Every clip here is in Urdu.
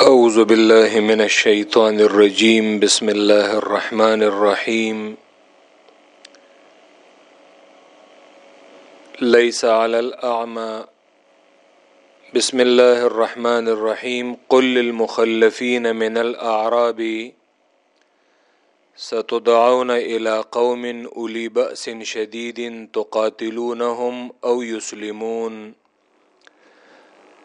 اعوذ باللہ من الشیطان الرجیم بسم اللہ الرحمن الرحیم لیس علی الاعمى بسم اللہ الرحمن الرحیم قل للمخلفین من الاعراب ستدعون الى قوم اولی بأس شدید تقاتلونهم او يسلمون.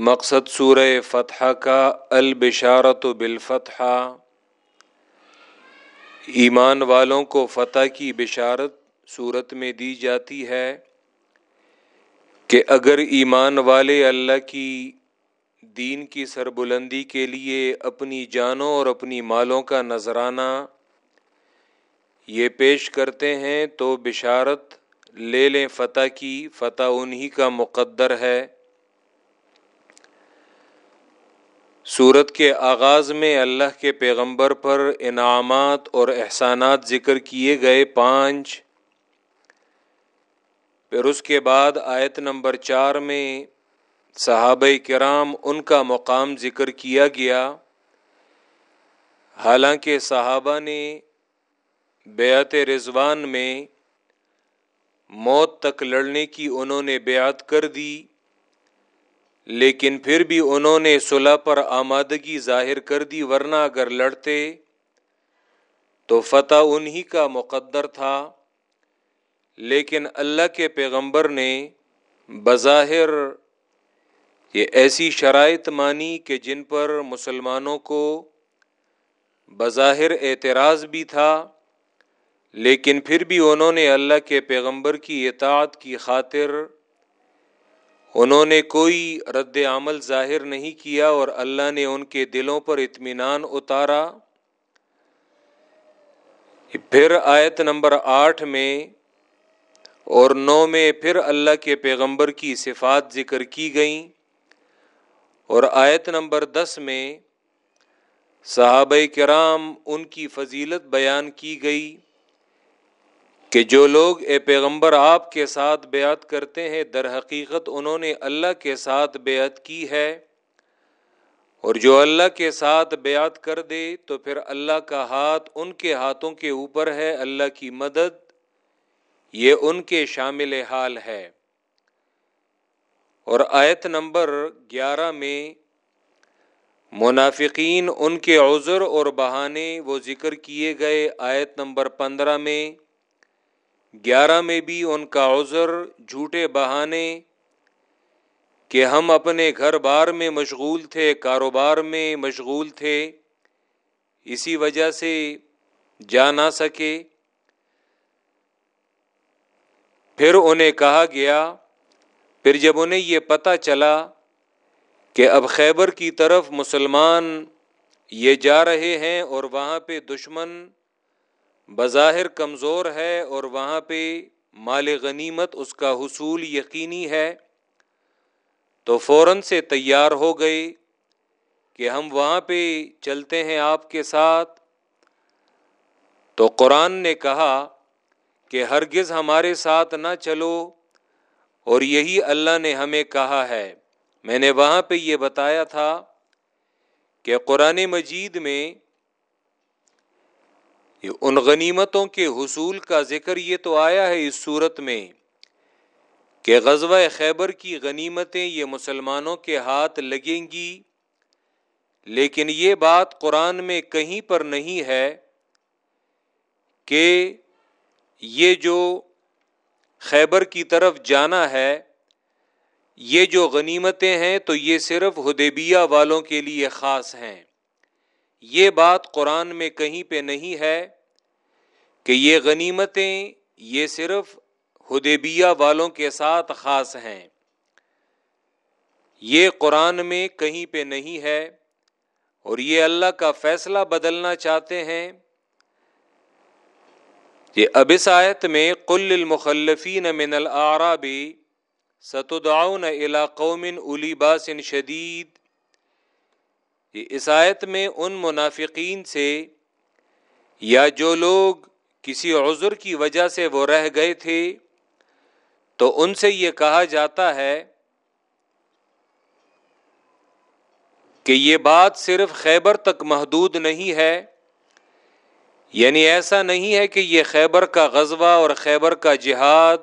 مقصد سورہ فتح کا البشارت بالفتح ایمان والوں کو فتح کی بشارت صورت میں دی جاتی ہے کہ اگر ایمان والے اللہ کی دین کی سربلندی کے لیے اپنی جانوں اور اپنی مالوں کا نذرانہ یہ پیش کرتے ہیں تو بشارت لے لیں فتح کی، فتح انہی کا مقدر ہے۔ صورت کے آغاز میں اللہ کے پیغمبر پر انعامات اور احسانات ذکر کیے گئے پانچ۔ پھر اس کے بعد آیت نمبر چار میں صحابہ کرام ان کا مقام ذکر کیا گیا۔ حالانکہ صحابہ نے بیعت رضوان میں موت تک لڑنے کی انہوں نے بیعت کر دی۔ لیکن پھر بھی انہوں نے صلح پر آمادگی ظاہر کر دی، ورنہ اگر لڑتے تو فتح انہی کا مقدر تھا۔ لیکن اللہ کے پیغمبر نے بظاہر یہ ایسی شرائط مانی کہ جن پر مسلمانوں کو بظاہر اعتراض بھی تھا، لیکن پھر بھی انہوں نے اللہ کے پیغمبر کی اطاعت کی خاطر انہوں نے کوئی رد عمل ظاہر نہیں کیا اور اللہ نے ان کے دلوں پر اطمینان اتارا۔ پھر آیت نمبر آٹھ میں اور نو میں پھر اللہ کے پیغمبر کی صفات ذکر کی گئیں۔ اور آیت نمبر دس میں صحابہ کرام ان کی فضیلت بیان کی گئی۔ کہ جو لوگ، اے پیغمبر، آپ کے ساتھ بیعت کرتے ہیں، در حقیقت انہوں نے اللہ کے ساتھ بیعت کی ہے۔ اور جو اللہ کے ساتھ بیعت کر دے، تو پھر اللہ کا ہاتھ ان کے ہاتھوں کے اوپر ہے، اللہ کی مدد۔ یہ ان کے شامل حال ہے۔ اور آیت نمبر گیارہ میں، منافقین ان کے عذر اور بہانے، وہ ذکر کیے گئے۔ آیت نمبر پندرہ میں گیارہ میں بھی ان کا عذر جھوٹے بہانے کہ ہم اپنے گھر بار میں مشغول تھے، کاروبار میں مشغول تھے، اسی وجہ سے جا نہ سکے۔ پھر انہیں کہا گیا، پھر جب انہیں یہ پتہ چلا کہ اب خیبر کی طرف مسلمان یہ جا رہے ہیں اور وہاں پہ دشمن بظاہر کمزور ہے اور وہاں پہ مال غنیمت اس کا حصول یقینی ہے، تو فوراً سے تیار ہو گئے کہ ہم وہاں پہ چلتے ہیں آپ کے ساتھ۔ تو قرآن نے کہا کہ ہرگز ہمارے ساتھ نہ چلو، اور یہی اللہ نے ہمیں کہا ہے۔ میں نے وہاں پہ یہ بتایا تھا کہ قرآن مجید میں ان غنیمتوں کے حصول کا ذکر یہ تو آیا ہے اس صورت میں کہ غزوہ خیبر کی غنیمتیں یہ مسلمانوں کے ہاتھ لگیں گی، لیکن یہ بات قرآن میں کہیں پر نہیں ہے کہ یہ جو خیبر کی طرف جانا ہے، یہ جو غنیمتیں ہیں تو یہ صرف ہدیبیہ والوں کے لیے خاص ہیں۔ یہ بات قرآن میں کہیں پہ نہیں ہے کہ یہ غنیمتیں یہ صرف ہدیبیہ والوں کے ساتھ خاص ہیں۔ یہ قرآن میں کہیں پہ نہیں ہے اور یہ اللہ کا فیصلہ بدلنا چاہتے ہیں۔ یہ اب اس آیت میں قل المخلفین من العراب ستدعون الى قوم الی باس شدید اس آیت میں ان منافقین سے یا جو لوگ کسی عذر کی وجہ سے وہ رہ گئے تھے، تو ان سے یہ کہا جاتا ہے کہ یہ بات صرف خیبر تک محدود نہیں ہے۔ یعنی ایسا نہیں ہے کہ یہ خیبر کا غزوہ اور خیبر کا جہاد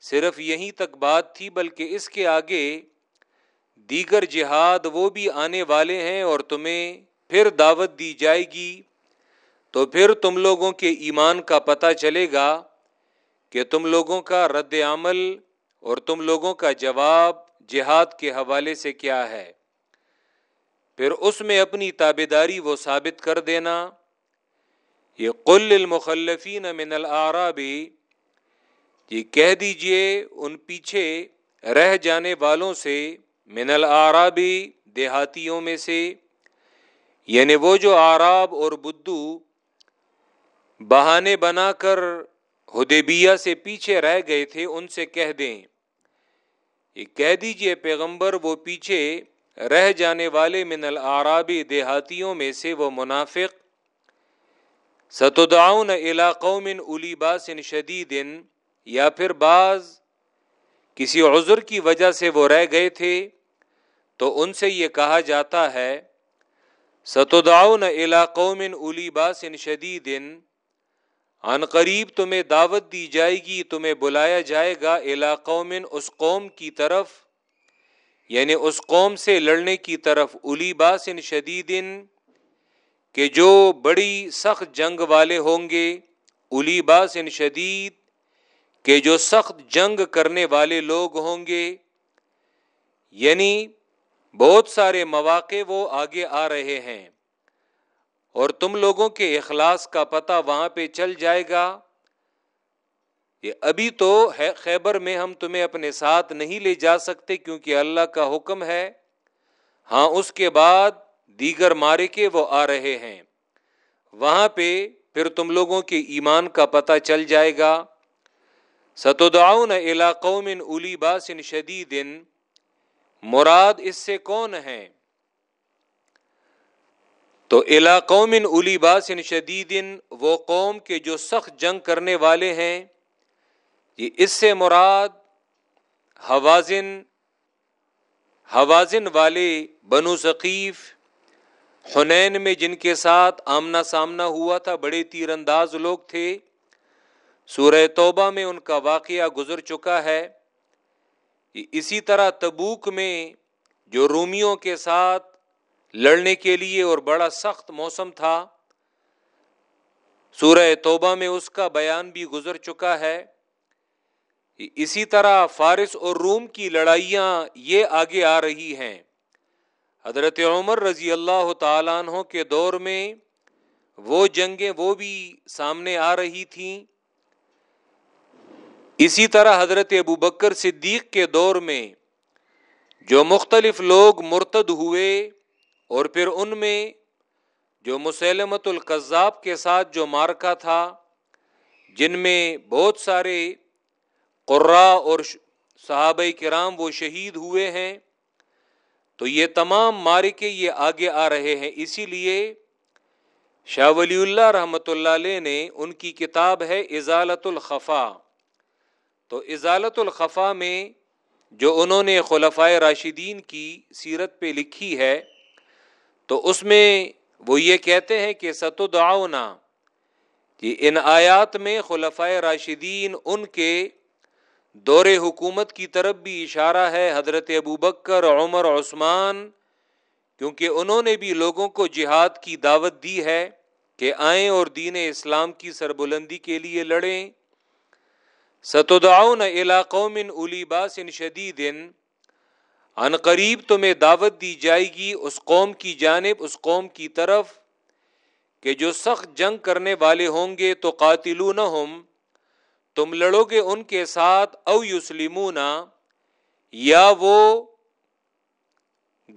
صرف یہیں تک بات تھی، بلکہ اس کے آگے دیگر جہاد وہ بھی آنے والے ہیں اور تمہیں پھر دعوت دی جائے گی۔ تو پھر تم لوگوں کے ایمان کا پتہ چلے گا کہ تم لوگوں کا رد عمل اور تم لوگوں کا جواب جہاد کے حوالے سے کیا ہے۔ پھر اس میں اپنی تابے داری وہ ثابت کر دینا یہ قل المخلفین من العرابی یہ کہہ دیجیے ان پیچھے رہ جانے والوں سے من العرابی دیہاتیوں میں سے یعنی وہ جو آراب اور بدو بہانے بنا کر ہدیبیہ سے پیچھے رہ گئے تھے، ان سے کہہ دیں۔ یہ کہہ دیجیے پیغمبر، وہ پیچھے رہ جانے والے من العرابی دیہاتیوں میں سے وہ منافق۔ ستدعون الى قوم الی باس شدید یا پھر بعض کسی عذر کی وجہ سے وہ رہ گئے تھے، تو ان سے یہ کہا جاتا ہے، ستدعون الى قوم الی باس شدید، ان قریب تمہیں دعوت دی جائے گی، تمہیں بلایا جائے گا الى اس قوم کی طرف یعنی اس قوم سے لڑنے کی طرف الی باس شدید، کہ جو بڑی سخت جنگ والے ہوں گے الی باس شدید کہ جو سخت جنگ کرنے والے لوگ ہوں گے یعنی بہت سارے مواقع وہ آگے آ رہے ہیں۔ اور تم لوگوں کے اخلاص کا پتہ وہاں پہ چل جائے گا۔ یہ ابھی تو خیبر میں ہم تمہیں اپنے ساتھ نہیں لے جا سکتے کیونکہ اللہ کا حکم ہے۔ ہاں اس کے بعد دیگر مارے کے وہ آ رہے ہیں۔ وہاں پہ پھر تم لوگوں کے ایمان کا پتہ چل جائے گا۔ ستدعون الى قوم الی باس شدید، مراد اس سے کون ہے تو الا قوم الی باس شدید، وہ قوم کے جو سخت جنگ کرنے والے ہیں، یہ اس سے مراد حوازن حوازن والے بنو ثقیف، حنین میں جن کے ساتھ آمنا سامنا ہوا تھا، بڑے تیر انداز لوگ تھے۔ سورہ توبہ میں ان کا واقعہ گزر چکا ہے اسی طرح تبوک میں جو رومیوں کے ساتھ لڑنے کے لیے اور بڑا سخت موسم تھا، سورہ توبہ میں اس کا بیان بھی گزر چکا ہے اسی طرح فارس اور روم کی لڑائیاں یہ آگے آ رہی ہیں۔ حضرت عمر رضی اللہ تعالیٰ عنہ کے دور میں وہ جنگیں وہ بھی سامنے آ رہی تھیں۔ اسی طرح حضرت ابو بکر صدیق کے دور میں جو مختلف لوگ مرتد ہوئے اور پھر ان میں جو مسلمت القذاب کے ساتھ جو مارکا تھا، جن میں بہت سارے قرا اور صحابہ کرام وہ شہید ہوئے ہیں، تو یہ تمام مارکے یہ آگے آ رہے ہیں۔ اسی لیے شاہ ولی اللہ رحمۃ اللہ علیہ نے ان کی کتاب ہے ازالت الخفا تو ازالت الخفا میں جو انہوں نے خلفۂ راشدین کی سیرت پہ لکھی ہے، تو اس میں وہ یہ کہتے ہیں کہ ستدعونا، کہ ان آیات میں خلفۂ راشدین ان کے دور حکومت کی طرف بھی اشارہ ہے، حضرت ابو بکر عمر، عثمان، کیونکہ انہوں نے بھی لوگوں کو جہاد کی دعوت دی ہے کہ آئیں اور دین اسلام کی سربلندی کے لیے لڑیں۔ ستدعون علاقوں من الی باس شدید ان قریب تمہیں دعوت دی جائے گی اس قوم کی جانب، اس قوم کی طرف، کہ جو سخت جنگ کرنے والے ہوں گے، تو قاتلون تم لڑو گے ان کے ساتھ، او یسلمون، یا وہ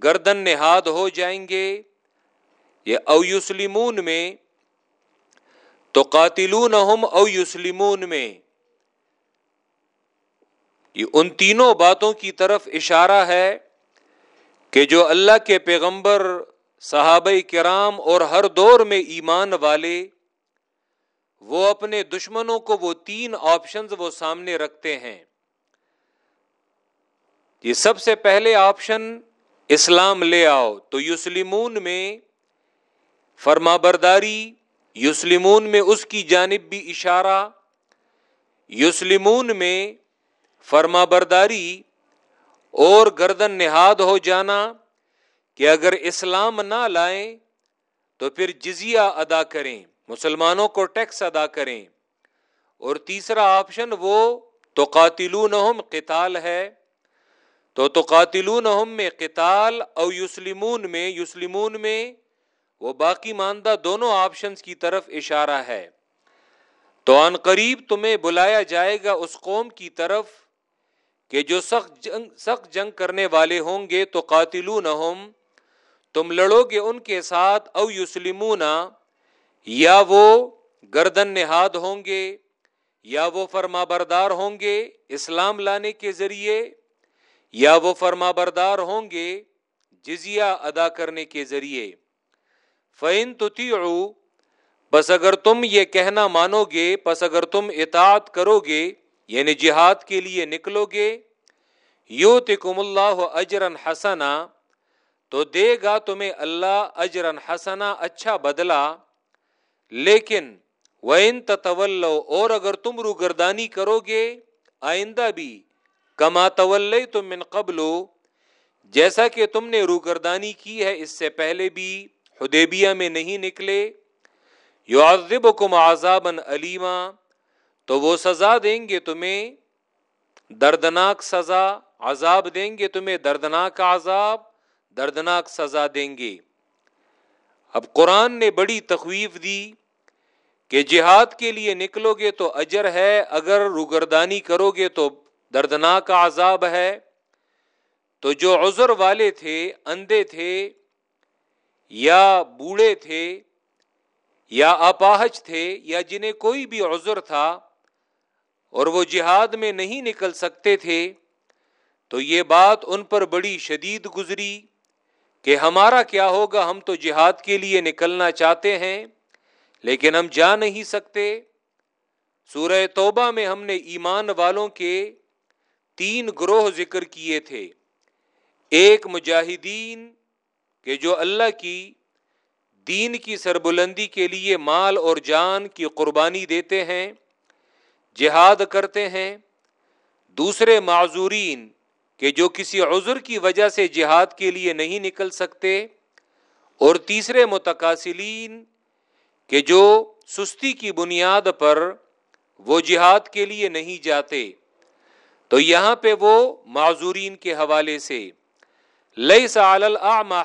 گردن نہاد ہو جائیں گے، یا او یسلمون میں، تو قاتلون او یسلمون میں۔ یہ ان تینوں باتوں کی طرف اشارہ ہے کہ جو اللہ کے پیغمبر، صحابہ کرام اور ہر دور میں ایمان والے، وہ اپنے دشمنوں کو وہ تین آپشنز وہ سامنے رکھتے ہیں۔ یہ سب سے پہلے آپشن اسلام لے آؤ۔ تو یوسلمون میں فرما برداری یوسلمون میں اس کی جانب بھی اشارہ۔ یوسلمون میں فرما برداری اور گردن نہاد ہو جانا کہ اگر اسلام نہ لائیں تو پھر جزیہ ادا کریں، مسلمانوں کو ٹیکس ادا کریں۔ اور تیسرا آپشن وہ تو قاتلون قتال ہے۔ تو تو قاتلون میں قتال او یسلمون میں یسلمون میں وہ باقی ماندہ دونوں آپشنز کی طرف اشارہ ہے۔ تو ان قریب تمہیں بلایا جائے گا اس قوم کی طرف۔ کہ جو سخت جنگ سخت جنگ کرنے والے ہوں گے، تو قاتلون تم لڑو گے ان کے ساتھ، او یسلمون یا وہ گردن نہاد ہوں گے، یا وہ فرما بردار ہوں گے اسلام لانے کے ذریعے، یا وہ فرما بردار ہوں گے جزیہ ادا کرنے کے ذریعے۔ فعن تو بس اگر تم یہ کہنا مانو گے بس اگر تم اطاعت کرو گے یعنی جہاد کے لیے نکلو گے یو تکم اللہ اجرن حسنا، تو دے گا تمہیں اللہ اجرن حسنا اچھا بدلا لیکن اور اگر تم روگردانی کرو گے، آئندہ بھی، کما طول تم من قبل، جیسا کہ تم نے روگردانی کی ہے، اس سے پہلے بھی حدیبیہ میں نہیں نکلے۔ یو عزب کم علیما تو وہ سزا دیں گے تمہیں، دردناک سزا، عذاب دیں گے تمہیں، دردناک عذاب، دردناک سزا دیں گے۔ اب قرآن نے بڑی تخویف دی کہ جہاد کے لیے نکلو گے تو اجر ہے، اگر روگردانی کرو گے تو دردناک عذاب ہے۔ تو جو عذر والے تھے، اندھے تھے، یا بوڑھے تھے، یا اپاہج تھے، یا جنہیں کوئی بھی عذر تھا اور وہ جہاد میں نہیں نکل سکتے تھے، تو یہ بات ان پر بڑی شدید گزری کہ ہمارا کیا ہوگا، ہم تو جہاد کے لیے نکلنا چاہتے ہیں، لیکن ہم جا نہیں سکتے۔ سورہ توبہ میں ہم نے ایمان والوں کے تین گروہ ذکر کیے تھے۔ ایک مجاہدین کہ جو اللہ کی دین کی سربلندی کے لیے مال اور جان کی قربانی دیتے ہیں۔ جہاد کرتے ہیں، دوسرے معذورین کہ جو کسی عذر کی وجہ سے جہاد کے لیے نہیں نکل سکتے، اور تیسرے متقاصلین کہ جو سستی کی بنیاد پر وہ جہاد کے لیے نہیں جاتے۔ تو یہاں پہ وہ معذورین کے حوالے سے لئی سال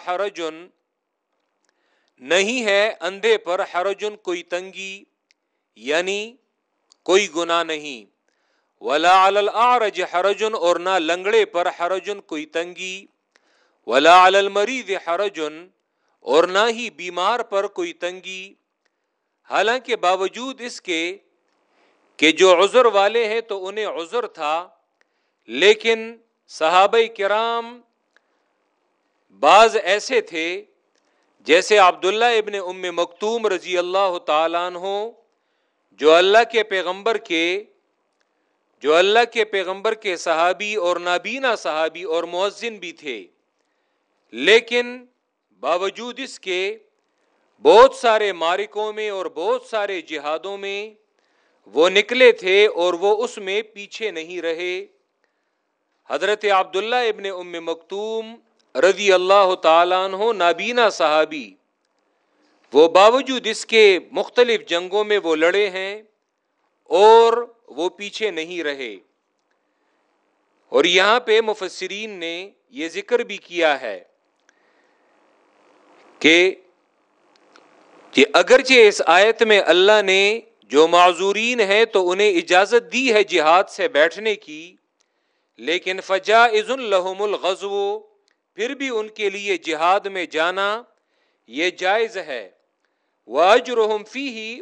حرجن نہیں ہے اندھے پر حرجن کوئی تنگی یعنی کوئی گنا نہیں۔ ولا العرج حرجن اور نہ لنگڑے پر حرجن کوئی تنگی۔ ولا المریض حرجن اور نہ ہی بیمار پر کوئی تنگی۔ حالانکہ باوجود اس کے کہ جو عذر والے ہیں تو انہیں عذر تھا، لیکن صحابہ کرام بعض ایسے تھے، جیسے عبداللہ ابن ام مکتوم رضی اللہ تعالیٰ عنہ۔ جو اللہ کے پیغمبر کے جو اللہ کے پیغمبر کے صحابی اور نابینا صحابی اور مؤذن بھی تھے، لیکن باوجود اس کے بہت سارے مارکوں میں اور بہت سارے جہادوں میں وہ نکلے تھے اور وہ اس میں پیچھے نہیں رہے۔ حضرت عبداللہ ابن ام مکتوم رضی اللہ تعالیٰ عنہ، نابینا صحابی وہ باوجود اس کے مختلف جنگوں میں وہ لڑے ہیں اور وہ پیچھے نہیں رہے۔ اور یہاں پہ مفسرین نے یہ ذکر بھی کیا ہے کہ اگرچہ اس آیت میں اللہ نے جو معذورین ہے تو انہیں اجازت دی ہے جہاد سے بیٹھنے کی، لیکن فجا عز الحم الغزو، پھر بھی ان کے لیے جہاد میں جانا یہ جائز ہے۔ واجرحم فی ہی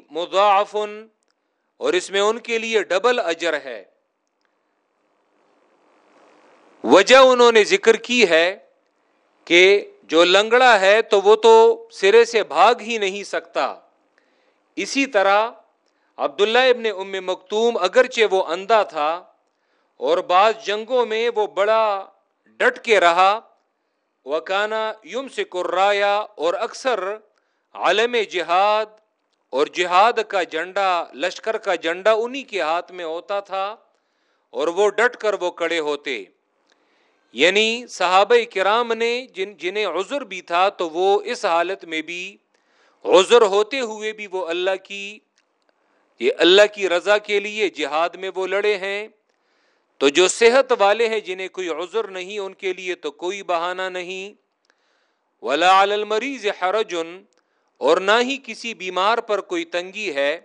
اور اس میں ان کے لیے ڈبل اجر ہے۔ وجہ انہوں نے ذکر کی ہے کہ جو لنگڑا ہے تو وہ تو سرے سے بھاگ ہی نہیں سکتا۔ اسی طرح عبداللہ ابن ام مکتوم اگرچہ وہ اندھا تھا، اور بعض جنگوں میں وہ بڑا ڈٹ کے رہا۔ وکانا یم سے کرایا اور اکثر عالم جہاد اور جہاد کا جنڈا لشکر کا جنڈا انہی کے ہاتھ میں ہوتا تھا اور وہ ڈٹ کر وہ کڑے ہوتے۔ یعنی صحابہ کرام نے جن، جنہیں عذر بھی تھا تو وہ اس حالت میں بھی عذر ہوتے ہوئے بھی وہ اللہ کی، یہ اللہ کی رضا کے لیے جہاد میں وہ لڑے ہیں۔ تو جو صحت والے ہیں جنہیں کوئی عذر نہیں ان کے لیے تو کوئی بہانہ نہیں۔ ولا المریض حرجن اور نہ ہی کسی بیمار پر کوئی تنگی ہے۔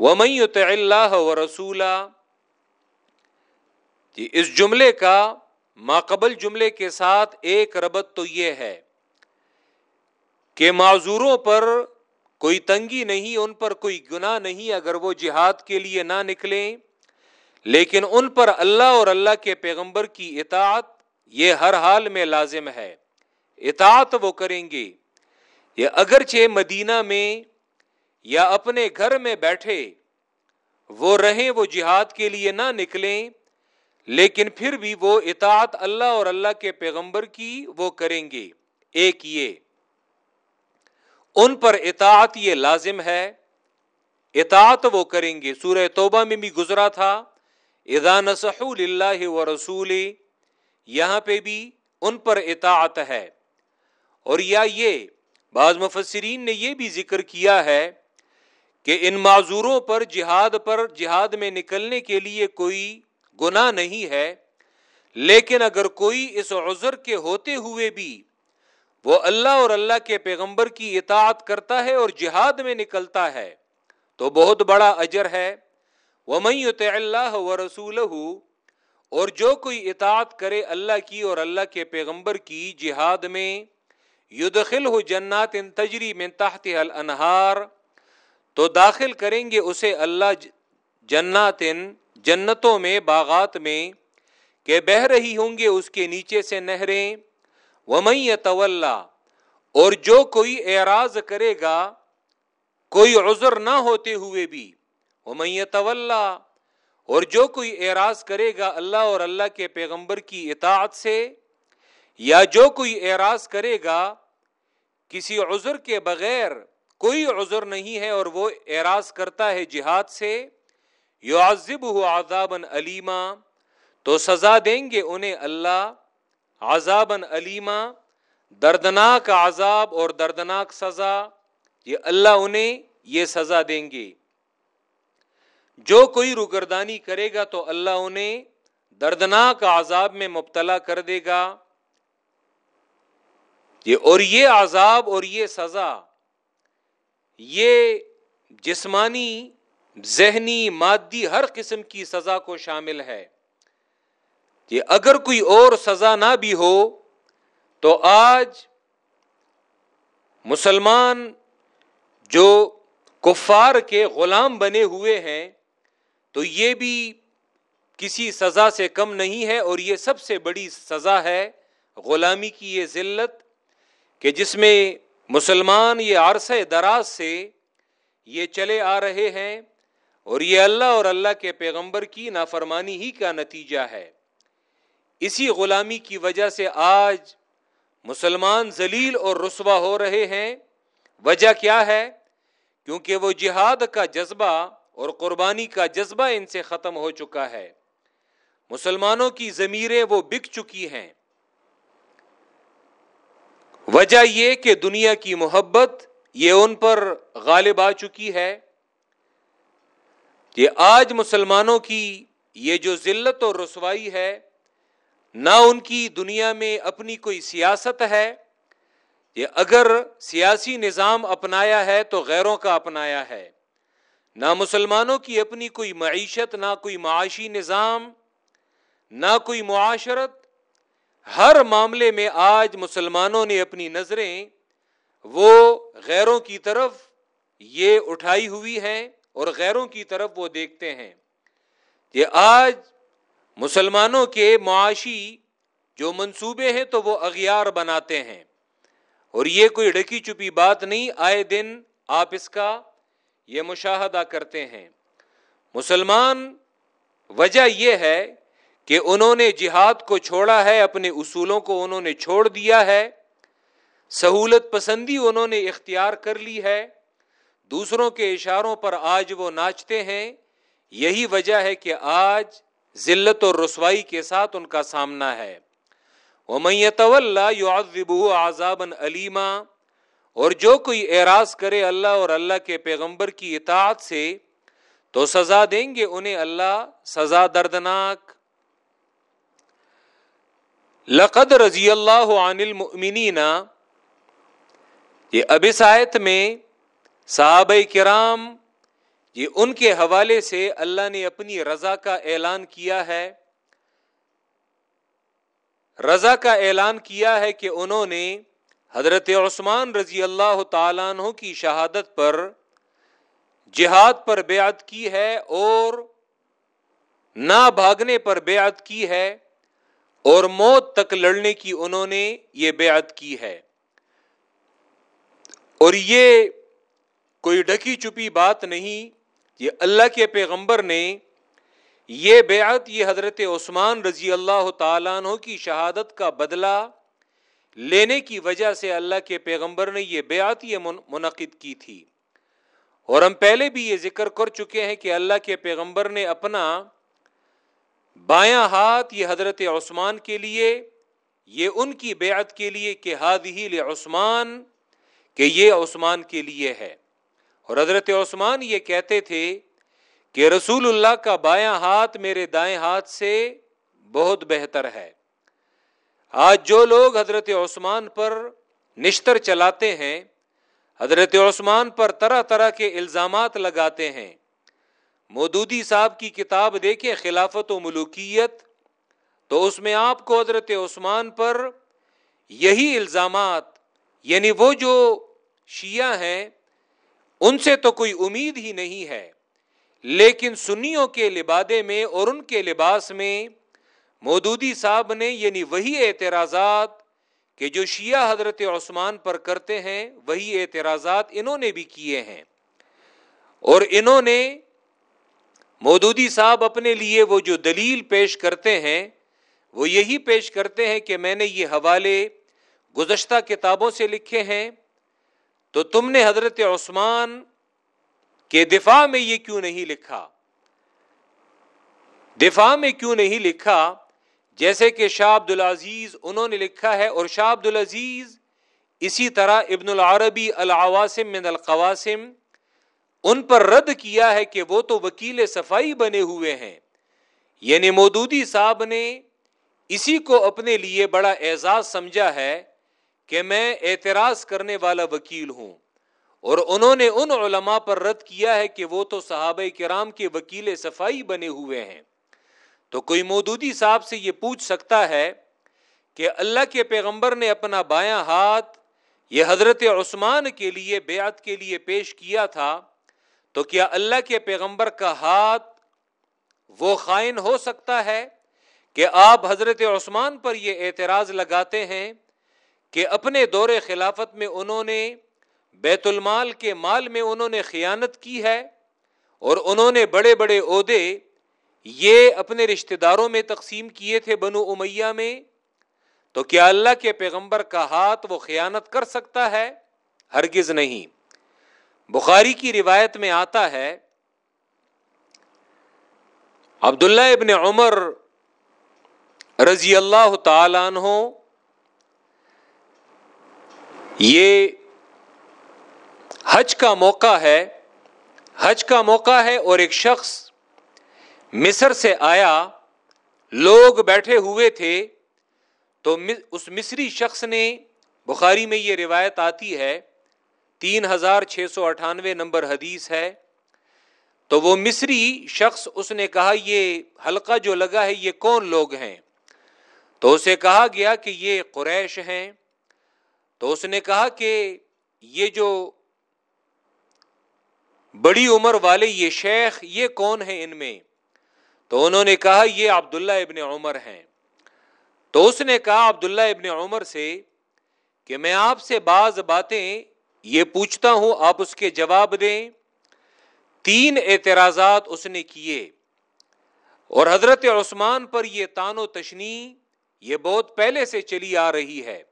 وہ اللہ و رسولہ جی اس جملے کا ماقبل جملے کے ساتھ ایک ربط تو یہ ہے کہ معذوروں پر کوئی تنگی نہیں، ان پر کوئی گناہ نہیں اگر وہ جہاد کے لیے نہ نکلیں۔ لیکن ان پر اللہ اور اللہ کے پیغمبر کی اطاعت یہ ہر حال میں لازم ہے۔ اطاعت وہ کریں گے۔ یا اگرچہ مدینہ میں یا اپنے گھر میں بیٹھے، وہ رہیں، وہ جہاد کے لیے نہ نکلیں، لیکن پھر بھی وہ اطاعت اللہ اور اللہ کے پیغمبر کی وہ کریں گے۔ ایک یہ، ان پر اطاعت یہ لازم ہے۔ اطاعت وہ کریں گے۔ سورہ توبہ میں بھی گزرا تھا۔ اذا نصحو للہ و رسول یہاں پہ بھی ان پر اطاعت ہے۔ اور یا یہ بعض مفسرین نے یہ بھی ذکر کیا ہے کہ ان معذوروں پر جہاد پر جہاد میں نکلنے کے لیے کوئی گناہ نہیں ہے، لیکن اگر کوئی اس عذر کے ہوتے ہوئے بھی وہ اللہ اور اللہ کے پیغمبر کی اطاعت کرتا ہے اور جہاد میں نکلتا ہے، تو بہت بڑا اجر ہے۔ وہ میں اللہ و رسول اور جو کوئی اطاعت کرے اللہ کی اور اللہ کے پیغمبر کی جہاد میں یدخل ہو جنات ان تجری میں تحت الانہار، تو داخل کریں گے اسے اللہ جنات جنتوں میں، باغات میں، کہ بہ رہی ہوں گے اس کے نیچے سے نہریں ومئی طول اور جو کوئی اعراض کرے گا، کوئی عذر نہ ہوتے ہوئے بھی ومئی طول اور جو کوئی اعراض کرے گا اللہ اور اللہ کے پیغمبر کی اطاعت سے یا جو اعراض اعراض کرے گا، کسی عذر کے بغیر کوئی عذر نہیں ہے اور وہ اعراض کرتا ہے جہاد سے یو عذب ہو علیما تو سزا دیں گے انہیں اللہ عذابن علیما دردناک عذاب اور دردناک سزا، یہ اللہ انہیں یہ سزا دیں گے۔ جو کوئی رگردانی کرے گا تو اللہ انہیں دردناک عذاب میں مبتلا کر دے گا۔ یہ اور یہ عذاب اور یہ سزا، یہ جسمانی، ذہنی، مادی ہر قسم کی سزا کو شامل ہے۔ کہ اگر کوئی اور سزا نہ بھی ہو، تو آج مسلمان جو کفار کے غلام بنے ہوئے ہیں، تو یہ بھی کسی سزا سے کم نہیں ہے اور یہ سب سے بڑی سزا ہے غلامی کی یہ ذلت کہ جس میں مسلمان یہ عرصہ دراز سے یہ چلے آ رہے ہیں اور یہ اللہ اور اللہ کے پیغمبر کی نافرمانی ہی کا نتیجہ ہے۔ اسی غلامی کی وجہ سے آج مسلمان ذلیل اور رسوا ہو رہے ہیں۔ وجہ کیا ہے؟ کیونکہ وہ جہاد کا جذبہ اور قربانی کا جذبہ ان سے ختم ہو چکا ہے۔ مسلمانوں کی ضمیریں وہ بک چکی ہیں۔ وجہ یہ کہ دنیا کی محبت یہ ان پر غالب آ چکی ہے کہ آج مسلمانوں کی یہ جو ذلت اور رسوائی ہے، نہ ان کی دنیا میں اپنی کوئی سیاست ہے یہ اگر سیاسی نظام اپنایا ہے تو غیروں کا اپنایا ہے۔ نہ مسلمانوں کی اپنی کوئی معیشت، نہ کوئی معاشی نظام، نہ کوئی معاشرت ہر معاملے میں آج مسلمانوں نے اپنی نظریں وہ غیروں کی طرف یہ اٹھائی ہوئی ہیں اور غیروں کی طرف وہ دیکھتے ہیں کہ آج مسلمانوں کے معاشی جو منصوبے ہیں تو وہ اغیار بناتے ہیں اور یہ کوئی ڈکی چپی بات نہیں، آئے دن آپ اس کا یہ مشاہدہ کرتے ہیں۔ مسلمان وجہ یہ ہے کہ انہوں نے جہاد کو چھوڑا ہے، اپنے اصولوں کو انہوں نے چھوڑ دیا ہے۔ سہولت پسندی انہوں نے اختیار کر لی ہے۔ دوسروں کے اشاروں پر آج وہ ناچتے ہیں۔ یہی وجہ ہے کہ آج ذلت اور رسوائی کے ساتھ ان کا سامنا ہے۔ وہ میت آزاب علیما اور جو کوئی اعراض کرے اللہ اور اللہ کے پیغمبر کی اطاعت سے، تو سزا دیں گے انہیں اللہ سزا دردناک لقد رضی اللہ عن المؤمنین۔ یہ اب اس آیت میں صحابہ کرام، یہ ان کے حوالے سے اللہ نے اپنی رضا کا اعلان کیا ہے۔ رضا کا اعلان کیا ہے کہ انہوں نے حضرت عثمان رضی اللہ تعالیٰ عنہ کی شہادت پر جہاد پر بیعت کی ہے اور نہ بھاگنے پر بیعت کی ہے۔ اور موت تک لڑنے کی انہوں نے یہ بیعت کی ہے۔ اور یہ کوئی ڈکی چپی بات نہیں، یہ اللہ کے پیغمبر نے یہ بیعت، یہ حضرت عثمان رضی اللہ تعالیٰ عنہ کی شہادت کا بدلہ لینے کی وجہ سے اللہ کے پیغمبر نے یہ بیعت، یہ منعقد کی تھی۔ اور ہم پہلے بھی یہ ذکر کر چکے ہیں کہ اللہ کے پیغمبر نے اپنا بایاں ہاتھ یہ حضرت عثمان کے لیے، یہ ان کی بیعت کے لیے کہ ہاد ہی عثمان کہ یہ عثمان کے لیے ہے۔ اور حضرت عثمان یہ کہتے تھے کہ رسول اللہ کا بایاں ہاتھ میرے دائیں ہاتھ سے بہت بہتر ہے۔ آج جو لوگ حضرت عثمان پر نشتر چلاتے ہیں، حضرت عثمان پر طرح طرح کے الزامات لگاتے ہیں مودودی صاحب کی کتاب دیکھیں خلافت و ملوکیت، تو اس میں آپ کو حضرت عثمان پر یہی الزامات یعنی وہ جو شیعہ ہیں، ان سے تو کوئی امید ہی نہیں ہے۔ لیکن سنیوں کے لبادے میں اور ان کے لباس میں مودودی صاحب نے یعنی وہی اعتراضات کہ جو شیعہ حضرت عثمان پر کرتے ہیں، وہی اعتراضات انہوں نے بھی کیے ہیں۔ اور انہوں نے مودودی صاحب اپنے لیے وہ جو دلیل پیش کرتے ہیں، وہ یہی پیش کرتے ہیں کہ میں نے یہ حوالے گزشتہ کتابوں سے لکھے ہیں۔ تو تم نے حضرت عثمان کے دفاع میں یہ کیوں نہیں لکھا؟ دفاع میں کیوں نہیں لکھا؟ جیسے کہ شاہ عبد العزیز انہوں نے لکھا ہے اور شاہ عبد العزیز اسی طرح ابن العربی العواسم من القواسم ان پر رد کیا ہے کہ وہ تو وکیل صفائی بنے ہوئے ہیں۔ یعنی مودودی صاحب نے اسی کو اپنے لیے بڑا اعزاز سمجھا ہے کہ میں اعتراض کرنے والا وکیل ہوں۔ اور انہوں نے ان علماء پر رد کیا ہے کہ وہ تو صحابہ کرام کے وکیل صفائی بنے ہوئے ہیں۔ تو کوئی مودودی صاحب سے یہ پوچھ سکتا ہے کہ اللہ کے پیغمبر نے اپنا بایاں ہاتھ یہ حضرت عثمان کے لیے، بیعت کے لیے پیش کیا تھا تو کیا اللہ کے پیغمبر کا ہاتھ وہ خائن ہو سکتا ہے کہ آپ حضرت عثمان پر یہ اعتراض لگاتے ہیں کہ اپنے دور خلافت میں انہوں نے بیت المال کے مال میں انہوں نے خیانت کی ہے اور انہوں نے بڑے بڑے عہدے یہ اپنے رشتہ داروں میں تقسیم کیے تھے بنو امیہ میں، تو کیا اللہ کے پیغمبر کا ہاتھ وہ خیانت کر سکتا ہے؟ ہرگز نہیں۔ بخاری کی روایت میں آتا ہے، عبداللہ ابن عمر رضی اللہ تعالی عنہ یہ حج کا موقع ہے، حج کا موقع ہے اور ایک شخص مصر سے آیا، لوگ بیٹھے ہوئے تھے، تو اس مصری شخص نے بخاری میں یہ روایت آتی ہے تین ہزار چھ سو اٹھانوے نمبر حدیث ہے۔ تو وہ مصری شخص اس نے کہا، یہ حلقہ جو لگا ہے، یہ کون لوگ ہیں؟ تو اسے کہا گیا کہ یہ قریش ہیں۔ تو اس نے کہا کہ یہ جو بڑی عمر والے، یہ شیخ، یہ کون ہیں ان میں؟ تو انہوں نے کہا، یہ عبداللہ ابن عمر ہیں۔ تو اس نے کہا عبداللہ ابن عمر سے کہ میں آپ سے بعض باتیں یہ پوچھتا ہوں، آپ اس کے جواب دیں۔ تین اعتراضات اس نے کیے۔ اور حضرت عثمان پر یہ تان و تشنی یہ بہت پہلے سے چلی آ رہی ہے۔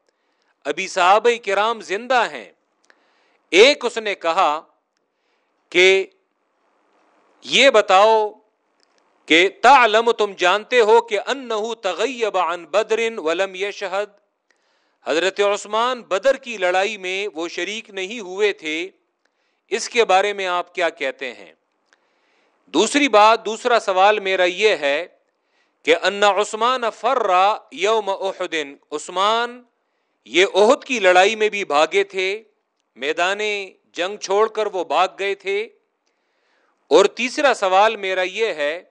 ابھی صحابہ کرام زندہ ہیں۔ ایک اس نے کہا کہ یہ بتاؤ کہ تعلم تم جانتے ہو کہ انہو تغیب عن بدر ولم یشہد؟ حضرت عثمان بدر کی لڑائی میں وہ شریک نہیں ہوئے تھے، اس کے بارے میں آپ کیا کہتے ہیں؟ دوسری بات، دوسرا سوال میرا یہ ہے کہ انا عثمان فرا یوم احدن عثمان یہ عہد کی لڑائی میں بھی بھاگے تھے، میدان جنگ چھوڑ کر وہ بھاگ گئے تھے۔ اور تیسرا سوال میرا یہ ہے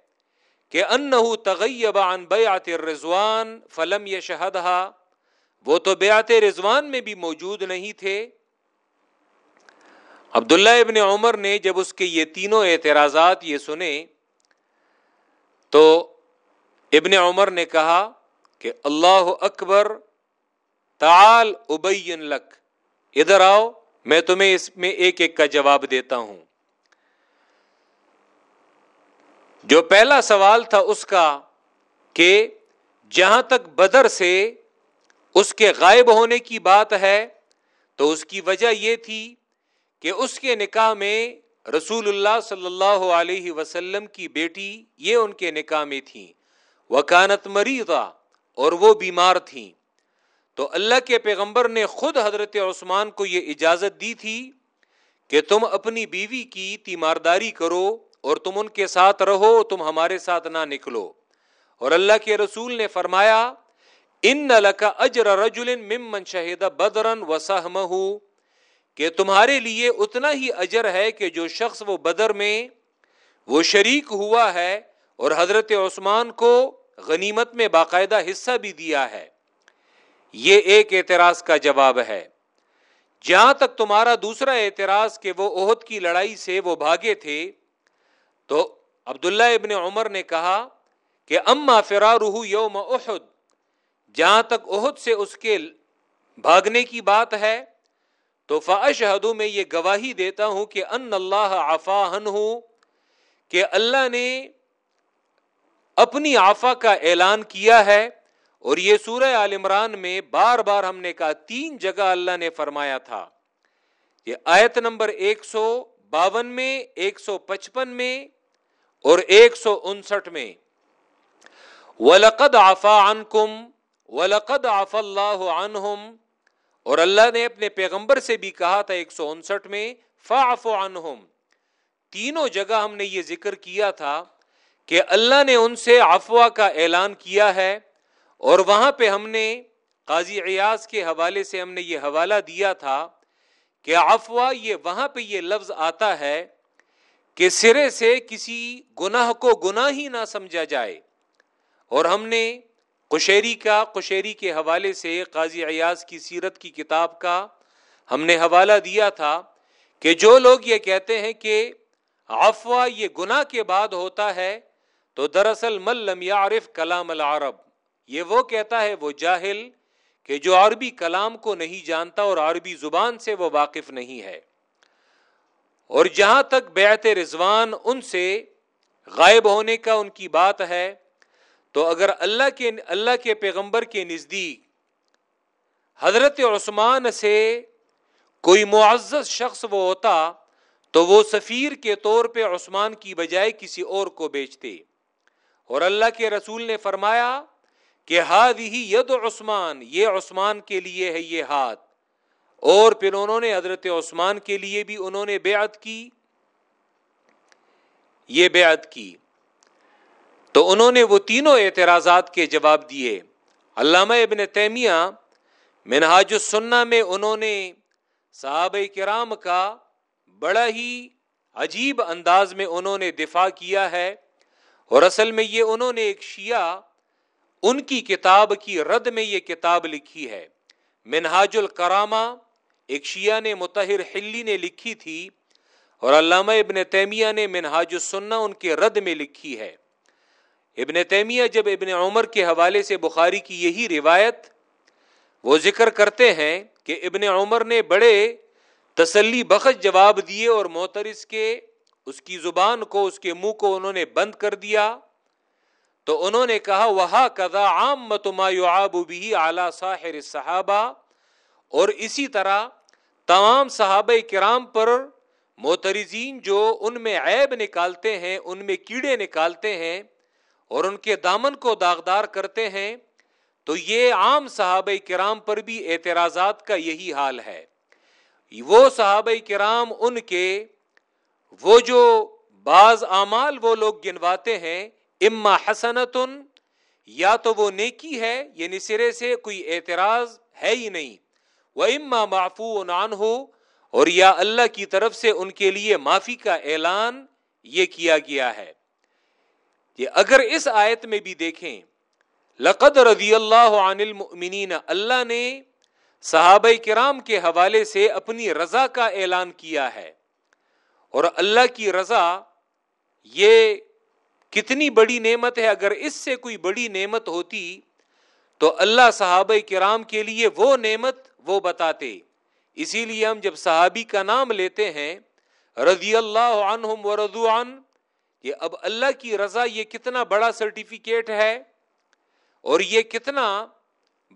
کہ انہو تغیب عن بیعت الرضوان فلم یشہدہا۔ وہ تو بیعت رضوان میں بھی موجود نہیں تھے۔ عبداللہ ابن عمر نے جب اس کے یہ تینوں اعتراضات یہ سنے تو ابن عمر نے کہا کہ اللہ اکبر، تعال ابین لک، ادھر آؤ، میں تمہیں اس میں ایک ایک کا جواب دیتا ہوں۔ جو پہلا سوال تھا اس کا کہ جہاں تک بدر سے اس کے غائب ہونے کی بات ہے، تو اس کی وجہ یہ تھی کہ اس کے نکاح میں رسول اللہ صلی اللہ علیہ وسلم کی بیٹی یہ ان کے نکاح میں تھی وکانت مریضہ اور وہ بیمار تھیں۔ تو اللہ کے پیغمبر نے خود حضرت عثمان کو یہ اجازت دی تھی کہ تم اپنی بیوی کی تیمارداری کرو اور تم ان کے ساتھ رہو، تم ہمارے ساتھ نہ نکلو۔ اور اللہ کے رسول نے فرمایا ان کا اجر رجل ممن شہید بدرن وسہم کہ تمہارے لیے اتنا ہی اجر ہے کہ جو شخص وہ بدر میں وہ شریک ہوا ہے اور حضرت عثمان کو غنیمت میں باقاعدہ حصہ بھی دیا ہے۔ یہ ایک اعتراض کا جواب ہے۔ جہاں تک تمہارا دوسرا اعتراض کہ وہ عہد کی لڑائی سے وہ بھاگے تھے، تو عبداللہ ابن عمر نے کہا کہ اما فرار یوم احد جہاں تک عہد سے اس کے بھاگنے کی بات ہے، تو فاشہدو میں یہ گواہی دیتا ہوں کہ ان اللہ عفاہن ہوں کہ اللہ نے اپنی آفا کا اعلان کیا ہے۔ اور یہ سورہ عال عمران میں بار بار ہم نے کہا، تین جگہ اللہ نے فرمایا تھا۔ یہ آیت نمبر ایک سو باون میں، ایک سو پچپن میں اور ایک سو انسٹھ میں۔ ولقد آفا ان کم ولقد آف اللہ عنہم اور اللہ نے اپنے پیغمبر سے بھی کہا تھا ایک سو انسٹھ میں فاف عنہم تینوں جگہ ہم نے یہ ذکر کیا تھا کہ اللہ نے ان سے افواہ کا اعلان کیا ہے۔ اور وہاں پہ ہم نے، قاضی ایاز کے حوالے سے ہم نے یہ حوالہ دیا تھا کہ افواہ یہ وہاں پہ یہ لفظ آتا ہے کہ سرے سے کسی گناہ کو گناہ ہی نہ سمجھا جائے۔ اور ہم نے کشیری کا کشیری کے حوالے سے قاضی ایاز کی سیرت کی کتاب کا ہم نے حوالہ دیا تھا کہ جو لوگ یہ کہتے ہیں کہ افواہ یہ گناہ کے بعد ہوتا ہے، تو دراصل ملم یعرف کلام العرب، یہ وہ کہتا ہے، وہ جاہل کہ جو عربی کلام کو نہیں جانتا اور عربی زبان سے وہ واقف نہیں ہے۔ اور جہاں تک بیعت رضوان ان سے غائب ہونے کا ان کی بات ہے تو اگر اللہ کے اللہ کے پیغمبر کے نزدیک حضرت عثمان سے کوئی معزز شخص وہ ہوتا، تو وہ سفیر کے طور پہ عثمان کی بجائے کسی اور کو بیچتے۔ اور اللہ کے رسول نے فرمایا کہ ہاد ہی ید عثمان، یہ عثمان کے لیے ہے یہ ہاتھ۔ اور پھر انہوں نے حضرت عثمان کے لیے بھی انہوں نے بیعت کی۔ یہ بیعت کی۔ تو انہوں نے وہ تینوں اعتراضات کے جواب دیے۔ علامہ ابن تیمیہ، منہاج السنہ میں انہوں نے صحابہ کرام کا بڑا ہی عجیب انداز میں انہوں نے دفاع کیا ہے اور اصل میں یہ انہوں نے ایک شیعہ، ان کی کتاب کی رد میں یہ کتاب لکھی ہے۔ منہاج الکرامہ ایک شیعہ نے متحر حلی نے لکھی تھی اور علامہ ابن تیمیہ نے منہاج السنہ ان کے رد میں لکھی ہے۔ ابن تیمیہ جب ابن عمر کے حوالے سے بخاری کی یہی روایت، وہ ذکر کرتے ہیں کہ ابن عمر نے بڑے تسلی بخش جواب دیے اور محترس کے اس کی زبان کو، اس کے منہ کو انہوں نے بند کر دیا۔ تو انہوں نے کہا وہ کدا عام متما بھی اعلی ساحر صحابہ اور اسی طرح تمام صحابہ کرام پر موترزین جو ان میں عیب نکالتے ہیں، ان میں کیڑے نکالتے ہیں اور ان کے دامن کو داغدار کرتے ہیں، تو یہ عام صحابہ کرام پر بھی اعتراضات کا یہی حال ہے۔ وہ صحابہ کرام ان کے، وہ جو بعض اعمال وہ لوگ گنواتے ہیں، اما حسنتن، یا تو وہ نیکی ہے یعنی سرے سے کوئی اعتراض ہے ہی نہیں۔ وہ اما معفو نان ہو اور یا اللہ کی طرف سے ان کے لیے معافی کا اعلان یہ کیا گیا ہے۔ کہ اگر اس آیت میں بھی دیکھیں، لقد رضی اللہ عن المؤمنین، اللہ نے صحابہ کرام کے حوالے سے اپنی رضا کا اعلان کیا ہے۔ اور اللہ کی رضا یہ کتنی بڑی نعمت ہے، اگر اس سے کوئی بڑی نعمت ہوتی تو اللہ صحابہ کرام کے لیے وہ نعمت وہ بتاتے۔ اسی لیے ہم جب صحابی کا نام لیتے ہیں، رضی اللہ عنہم و رضو عن یہ اب اللہ کی رضا یہ کتنا بڑا سرٹیفکیٹ ہے اور یہ کتنا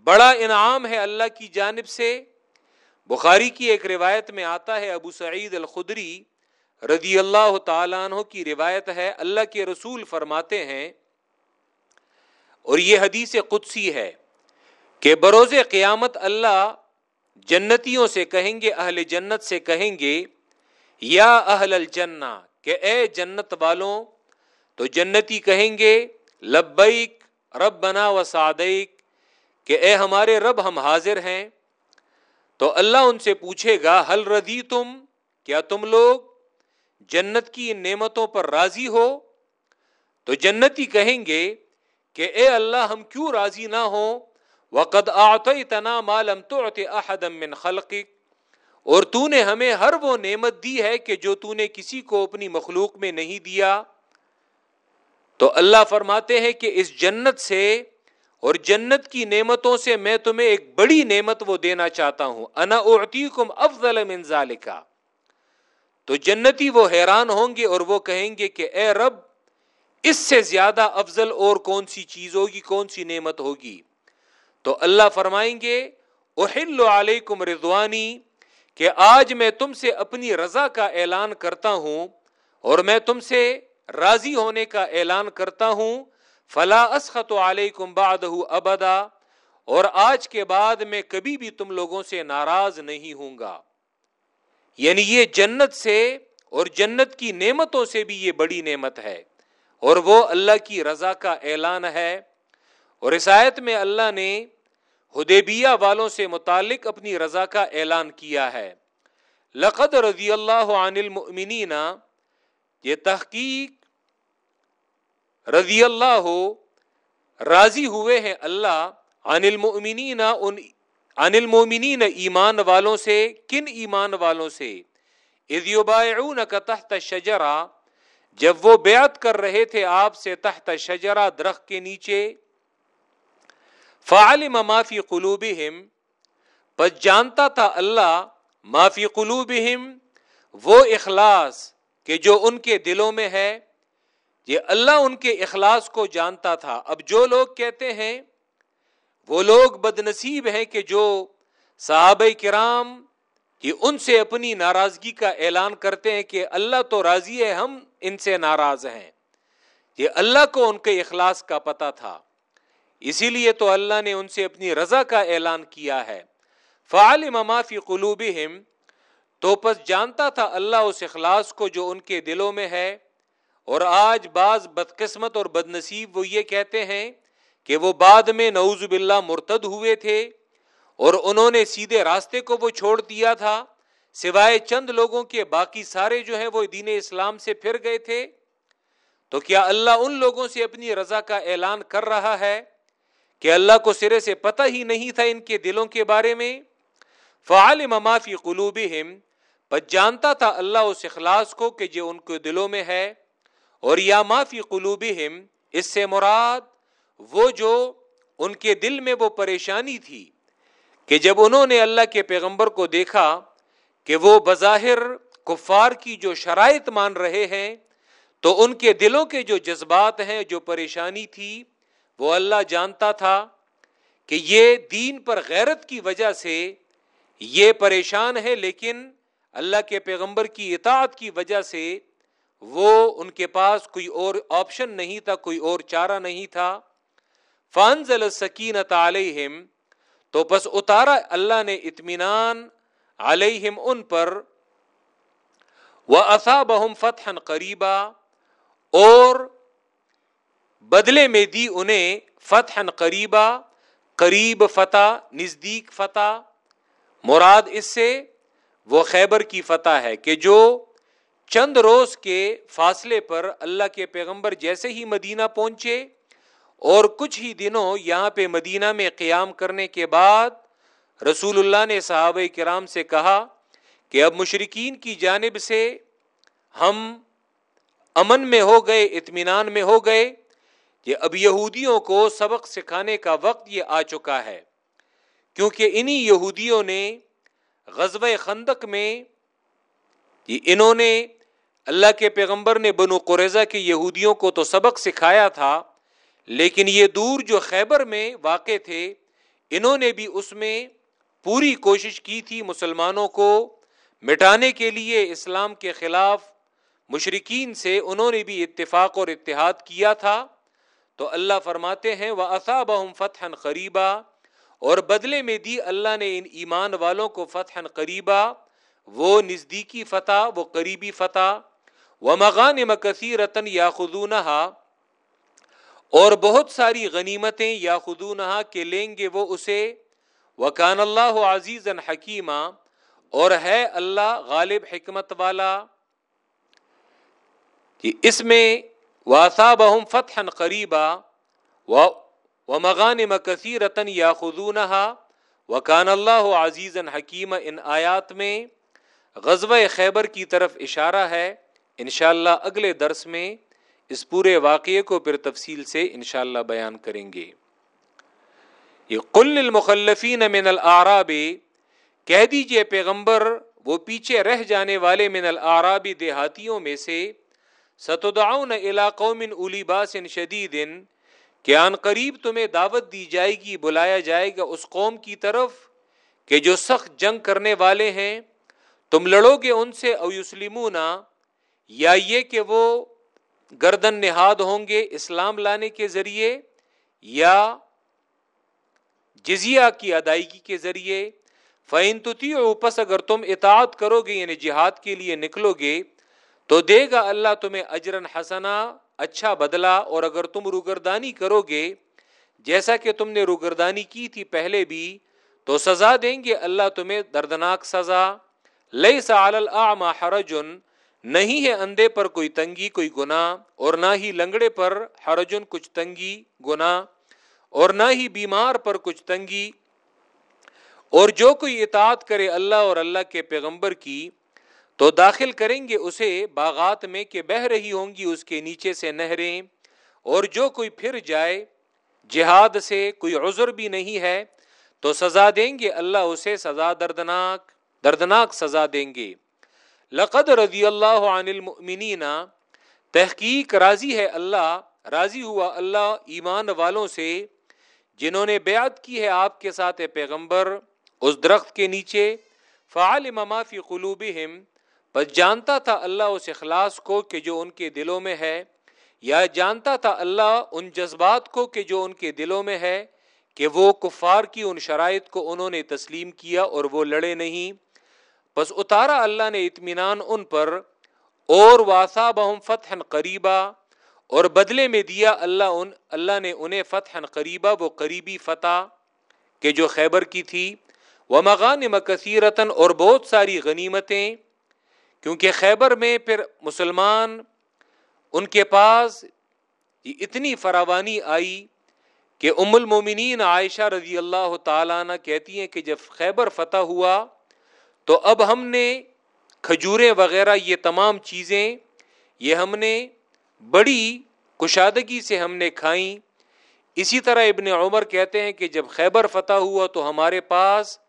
بڑا انعام ہے اللہ کی جانب سے؟ بخاری کی ایک روایت میں آتا ہے، ابو سعید الخدری رضی اللہ تعالیٰ عنہ کی روایت ہے، اللہ کے رسول فرماتے ہیں، اور یہ حدیث قدسی ہے کہ بروز قیامت اللہ جنتیوں سے کہیں گے، اہل جنت سے کہیں گے، یا اہل الجنہ کہ اے جنت والوں، تو جنتی کہیں گے، لبیک رب بنا و سعدیک کہ اے ہمارے رب ہم حاضر ہیں۔ تو اللہ ان سے پوچھے گا حل ردی تم کیا تم لوگ جنت کی ان نعمتوں پر راضی ہو؟ تو جنتی کہیں گے کہ اے اللہ، ہم کیوں راضی نہ ہو وقد آتنا مالم تو احدم من خلقک۔ اور تو نے ہمیں ہر وہ نعمت دی ہے کہ جو تو نے کسی کو اپنی مخلوق میں نہیں دیا۔ تو اللہ فرماتے ہیں کہ اس جنت سے اور جنت کی نعمتوں سے میں تمہیں ایک بڑی نعمت وہ دینا چاہتا ہوں۔ انا اعطیکم افضل من ذالکا۔ تو جنتی وہ حیران ہوں گے اور وہ کہیں گے کہ اے رب، اس سے زیادہ افضل اور کون سی چیز ہوگی، کون سی نعمت ہوگی؟ تو اللہ فرمائیں گے احل علیکم رضوانی کہ آج میں تم سے اپنی رضا کا اعلان کرتا ہوں اور میں تم سے راضی ہونے کا اعلان کرتا ہوں، فلا اسخط علیکم بعدہ ابدا، اور آج کے بعد میں کبھی بھی تم لوگوں سے ناراض نہیں ہوں گا۔ یعنی یہ جنت سے اور جنت کی نعمتوں سے بھی یہ بڑی نعمت ہے، اور وہ اللہ کی رضا کا اعلان ہے۔ اور عیسائیت میں اللہ نے ہدیبیہ والوں سے متعلق اپنی رضا کا اعلان کیا ہے۔ لقد رضی اللہ عن المؤمنین، یہ تحقیق رضی اللہ ہو راضی ہوئے ہیں اللہ عن المؤمنین، ان عن المؤمنین ایمان والوں سے، کن ایمان والوں سے؟ اذ یبایعونک تحت الشجرہ جب وہ بیعت کر رہے تھے آپ سے تحت شجرا درخت کے نیچے فعالم معافی قلوب بس جانتا تھا اللہ معافی قلوب وہ اخلاص کہ جو ان کے دلوں میں ہے، یہ اللہ ان کے اخلاص کو جانتا تھا۔ اب جو لوگ کہتے ہیں، وہ لوگ بد نصیب ہیں کہ جو صحابہ کرام کہ ان سے اپنی ناراضگی کا اعلان کرتے ہیں کہ اللہ تو راضی ہے، ہم ان سے ناراض ہیں۔ یہ اللہ کو ان کے اخلاص کا پتہ تھا۔ اسی لیے تو اللہ نے ان سے اپنی رضا کا اعلان کیا ہے۔ فعال ممافی قلوب تو پس جانتا تھا اللہ اس اخلاص کو جو ان کے دلوں میں ہے۔ اور آج بعض بدقسمت اور بد نصیب وہ یہ کہتے ہیں کہ وہ بعد میں نعوذ باللہ مرتد ہوئے تھے۔ اور انہوں نے سیدھے راستے کو وہ چھوڑ دیا تھا۔ سوائے چند لوگوں کے باقی سارے جو ہیں وہ دین اسلام سے پھر گئے تھے۔ تو کیا اللہ ان لوگوں سے اپنی رضا کا اعلان کر رہا ہے؟ کہ اللہ کو سرے سے پتہ ہی نہیں تھا ان کے دلوں کے بارے میں۔ فعال ممافی قلوب بس جانتا تھا اللہ اس اخلاص کو کہ جو ان کے دلوں میں ہے۔ اور یا معافی قلوب اس سے مراد وہ جو ان کے دل میں وہ پریشانی تھی کہ جب انہوں نے اللہ کے پیغمبر کو دیکھا کہ وہ بظاہر کفار کی جو شرائط مان رہے ہیں، تو ان کے دلوں کے جو جذبات ہیں، جو پریشانی تھی وہ اللہ جانتا تھا کہ یہ دین پر غیرت کی وجہ سے یہ پریشان ہے، لیکن اللہ کے پیغمبر کی اطاعت کی وجہ سے وہ ان کے پاس کوئی اور آپشن نہیں تھا، کوئی اور چارہ نہیں تھا۔ فانزل سکینت علیہم تو بس اتارا اللہ نے اطمینان علیہم ان پر۔ وہ اصا بہم فتح قریبا اور بدلے میں دی انہیں فتح قریبا، قریب فتح، نزدیک فتح۔ مراد اس سے وہ خیبر کی فتح ہے کہ جو چند روز کے فاصلے پر اللہ کے پیغمبر جیسے ہی مدینہ پہنچے اور کچھ ہی دنوں یہاں پہ مدینہ میں قیام کرنے کے بعد رسول اللہ نے صحابہ کرام سے کہا کہ اب مشرقین کی جانب سے ہم امن میں ہو گئے، اطمینان میں ہو گئے۔ کہ اب یہودیوں کو سبق سکھانے کا وقت یہ آ چکا ہے۔ کیونکہ انہی یہودیوں نے غزب خندق میں انہوں نے اللہ کے پیغمبر نے بنو قریضہ کے یہودیوں کو تو سبق سکھایا تھا، لیکن یہ دور جو خیبر میں واقع تھے، انہوں نے بھی اس میں پوری کوشش کی تھی مسلمانوں کو مٹانے کے لیے اسلام کے خلاف مشرقین سے، انہوں نے بھی اتفاق اور اتحاد کیا تھا۔ تو اللہ فرماتے ہیں وہ اصاب فتح قریبا اور بدلے میں دی اللہ نے ان ایمان والوں کو فتح قریبا۔ وہ نزدیکی فتح، وہ قریبی فتح۔ وہ مغان مکسی رتن یا اور بہت ساری غنیمتیں یا خدونہ کے لیں گے وہ اسے۔ وکان اللہ عزیز حکیمہ اور ہے اللہ غالب حکمت والا۔ کہ اس میں واسا بہم فتح قریبا و مغان مکسی رتن یا خدونہ وکان اللہ عزیز ان آیات میں غزب خیبر کی طرف اشارہ ہے۔ انشاءاللہ اگلے درس میں اس پورے واقعے کو پھر تفصیل سے انشاءاللہ بیان کریں گے۔ یہ قل المخلفین من العراب کہہ دیجیے پیغمبر، وہ پیچھے رہ جانے والے من العراب دیہاتیوں میں سے ستدعون الى قوم اولی باس شدید کہ ان قریب تمہیں دعوت دی جائے گی، بلایا جائے گا اس قوم کی طرف کہ جو سخت جنگ کرنے والے ہیں، تم لڑو گے ان سے او یسلمون، یا یہ کہ وہ گردن نہاد ہوں گے اسلام لانے کے ذریعے، یا جزیہ کی ادائیگی کے ذریعے۔ فعین تتی پس اگر تم اطاعت کرو گے یعنی جہاد کے لیے نکلو گے تو دے گا اللہ تمہیں اجرن حسنا اچھا بدلا اور اگر تم روگردانی کرو گے جیسا کہ تم نے روگردانی کی تھی پہلے بھی، تو سزا دیں گے اللہ تمہیں دردناک سزا۔ لئی سا حرجن نہیں ہے اندھے پر کوئی تنگی، کوئی گنا اور نہ ہی لنگڑے پر حرجن کچھ تنگی گنا اور نہ ہی بیمار پر کچھ تنگی۔ اور جو کوئی اطاعت کرے اللہ اور اللہ کے پیغمبر کی تو داخل کریں گے اسے باغات میں کہ بہ رہی ہوں گی اس کے نیچے سے نہریں، اور جو کوئی پھر جائے، جہاد سے کوئی عذر بھی نہیں ہے، تو سزا دیں گے اللہ اسے سزا دردناک دردناک سزا دیں گے۔ لقد رضی اللہ عن المؤمنین، تحقیق راضی ہے اللہ، راضی ہوا اللہ ایمان والوں سے، جنہوں نے بیعت کی ہے آپ کے ساتھ پیغمبر، اس درخت کے نیچے فعال مما فی قلوبہم بس جانتا تھا اللہ اس اخلاص کو کہ جو ان کے دلوں میں ہے، یا جانتا تھا اللہ ان جذبات کو کہ جو ان کے دلوں میں ہے کہ وہ کفار کی ان شرائط کو انہوں نے تسلیم کیا اور وہ لڑے نہیں۔ بس اتارا اللہ نے اطمینان ان پر، اور واسا بہم فتح قریبا، اور بدلے میں دیا اللہ ان، اللہ نے انہیں فتح قریبا، وہ قریبی فتح کہ جو خیبر کی تھی۔ وہ مغان مکثیرتن اور بہت ساری غنیمتیں کیونکہ خیبر میں پھر مسلمان ان کے پاس اتنی فراوانی آئی کہ ام المومنین عائشہ رضی اللہ تعالیٰ عنہ کہتی ہیں کہ جب خیبر فتح ہوا تو اب ہم نے کھجوریں وغیرہ یہ تمام چیزیں یہ ہم نے بڑی کشادگی سے ہم نے کھائیں۔ اسی طرح ابن عمر کہتے ہیں کہ جب خیبر فتح ہوا تو ہمارے پاس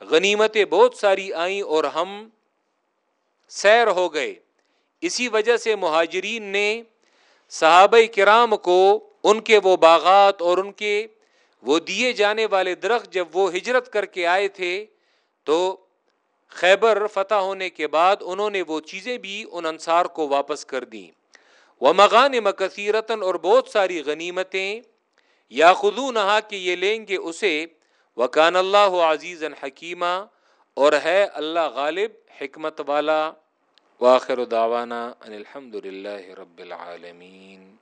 غنیمتیں بہت ساری آئیں اور ہم سیر ہو گئے۔ اسی وجہ سے مہاجرین نے صحابہ کرام کو ان کے وہ باغات اور ان کے وہ دیے جانے والے درخت جب وہ ہجرت کر کے آئے تھے، تو خیبر فتح ہونے کے بعد انہوں نے وہ چیزیں بھی ان انصار کو واپس کر دیں۔ وہ مغان مکثیرتن اور بہت ساری غنیمتیں یا خدو نہا کہ یہ لیں گے اسے۔ وکان اللہ عزیز حکیمہ اور ہے اللہ غالب حکمت والا واخر دعوانا ان الحمد للہ رب العالمین۔